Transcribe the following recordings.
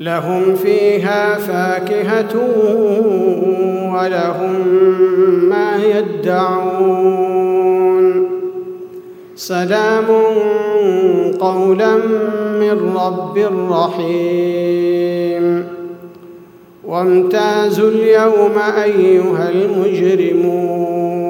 لهم فيها فاكهة ولهم ما يدعون. سلام قولا من رب رحيم. وامتازوا اليوم أيها المجرمون.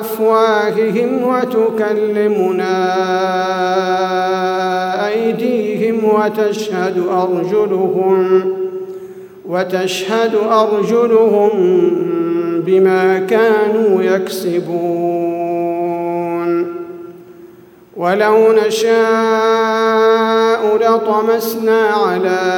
أفواههم وتكلمنا أيديهم وتشهد أرجلهم وتشهد أرجلهم بما كانوا يكسبون. ولو نشاء لطمسنا على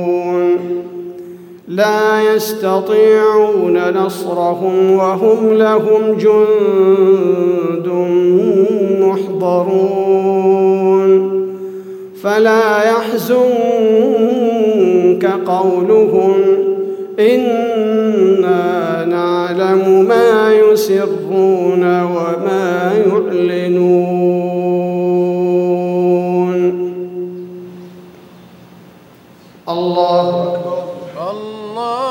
لا يستطيعون نصرهم وهم لهم جند محضرون. فلا يحزنك قولهم إنا نعلم ما يسرون وما يعلنون. الله أكبر. الله Allah.